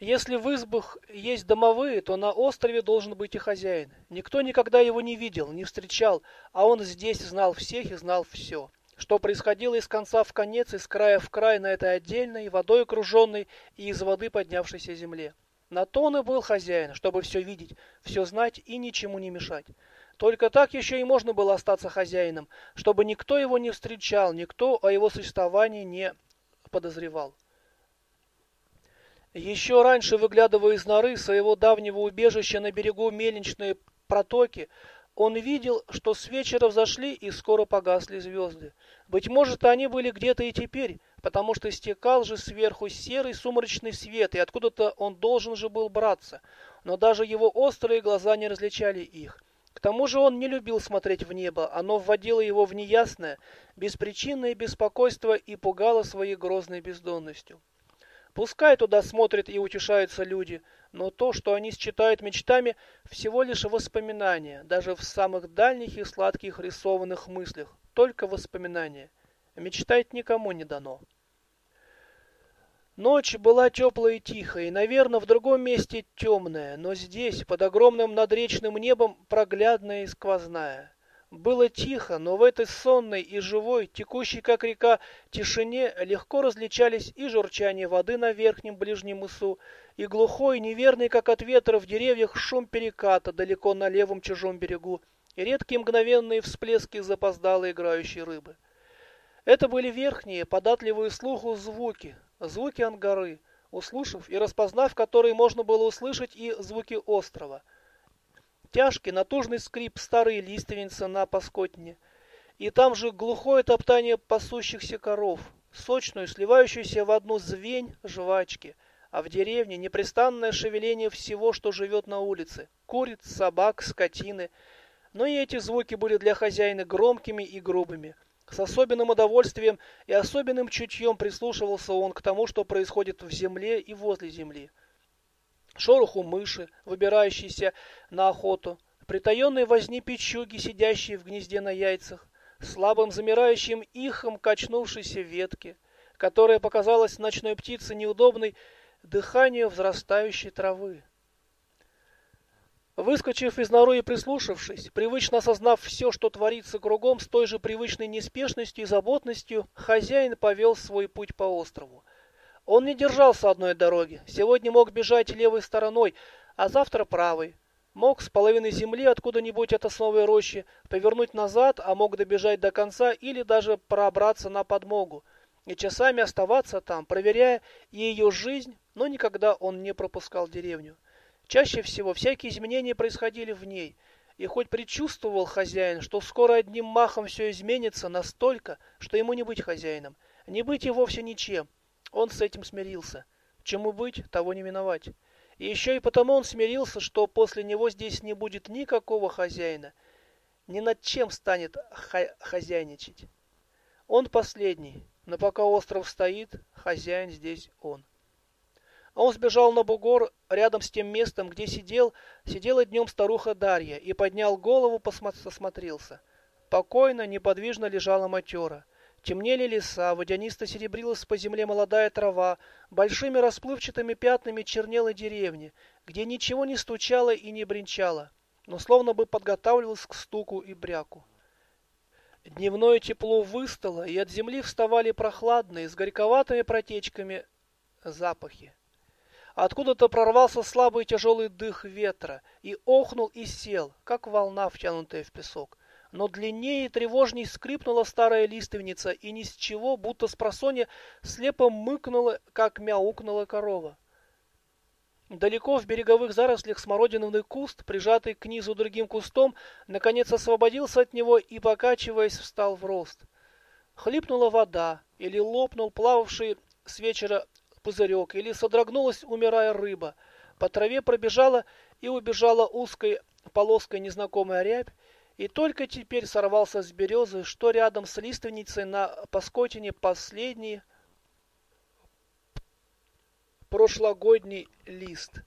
Если в избах есть домовые, то на острове должен быть и хозяин. Никто никогда его не видел, не встречал, а он здесь знал всех и знал все. Что происходило из конца в конец, из края в край на этой отдельной, водой окруженной и из воды поднявшейся земле. На то он и был хозяин, чтобы все видеть, все знать и ничему не мешать. Только так еще и можно было остаться хозяином, чтобы никто его не встречал, никто о его существовании не подозревал. Еще раньше, выглядывая из норы своего давнего убежища на берегу мельничной протоки, он видел, что с вечера взошли и скоро погасли звезды. Быть может, они были где-то и теперь, потому что стекал же сверху серый сумрачный свет, и откуда-то он должен же был браться. Но даже его острые глаза не различали их. К тому же он не любил смотреть в небо, оно вводило его в неясное, беспричинное беспокойство и пугало своей грозной бездонностью. Пускай туда смотрят и утешаются люди, но то, что они считают мечтами, всего лишь воспоминания, даже в самых дальних и сладких рисованных мыслях, только воспоминания. Мечтать никому не дано. Ночь была теплая и тихая, и, наверное, в другом месте темная, но здесь, под огромным надречным небом, проглядная и сквозная. Было тихо, но в этой сонной и живой, текущей как река, тишине легко различались и журчание воды на верхнем ближнем мысу, и глухой, неверный, как от ветра в деревьях, шум переката далеко на левом чужом берегу, и редкие мгновенные всплески запоздалой играющей рыбы. Это были верхние, податливые слуху звуки, звуки ангары, услышав и распознав которые можно было услышать и звуки острова — Тяжкий, натужный скрип старой лиственницы на паскотне. И там же глухое топтание пасущихся коров, сочную, сливающуюся в одну звень жвачки, а в деревне непрестанное шевеление всего, что живет на улице. Куриц, собак, скотины. Но и эти звуки были для хозяина громкими и грубыми. С особенным удовольствием и особенным чутьем прислушивался он к тому, что происходит в земле и возле земли шороху мыши, выбирающейся на охоту, притаенной возни печуги, сидящей в гнезде на яйцах, слабым замирающим ихом качнувшейся ветки, которая показалась ночной птице неудобной дыханию взрастающей травы. Выскочив из норы и прислушавшись, привычно осознав все, что творится кругом, с той же привычной неспешностью и заботностью, хозяин повел свой путь по острову. Он не держался одной дороги. Сегодня мог бежать левой стороной, а завтра правой. Мог с половины земли откуда-нибудь от основой рощи повернуть назад, а мог добежать до конца или даже пробраться на подмогу. И часами оставаться там, проверяя ее жизнь, но никогда он не пропускал деревню. Чаще всего всякие изменения происходили в ней, и хоть предчувствовал хозяин, что скоро одним махом все изменится настолько, что ему не быть хозяином, не быть и вовсе ничем, он с этим смирился. Чему быть, того не миновать. И еще и потому он смирился, что после него здесь не будет никакого хозяина. Ни над чем станет хозяйничать. Он последний, но пока остров стоит, хозяин здесь он. А он сбежал на бугор рядом с тем местом, где сидел, сидела днем старуха Дарья, и поднял голову, посмотрелся. Покойно, неподвижно лежала матера. Темнели леса, водянисто серебрилась по земле молодая трава, большими расплывчатыми пятнами чернела деревня, где ничего не стучало и не бренчало, но словно бы подготавливалось к стуку и бряку. Дневное тепло выстало, и от земли вставали прохладные, с горьковатыми протечками запахи. Откуда-то прорвался слабый тяжелый дых ветра и охнул и сел, как волна, втянутая в песок но длиннее и тревожней скрипнула старая лиственница, и ни с чего, будто с просонья, слепо мыкнула, как мяукнула корова. Далеко в береговых зарослях смородиновый куст, прижатый к низу другим кустом, наконец освободился от него и, покачиваясь, встал в рост. Хлипнула вода, или лопнул плававший с вечера пузырек, или содрогнулась, умирая рыба. По траве пробежала и убежала узкой полоской незнакомая рябь, и только теперь сорвался с березы, что рядом с лиственницей на паскотине последний прошлогодний лист.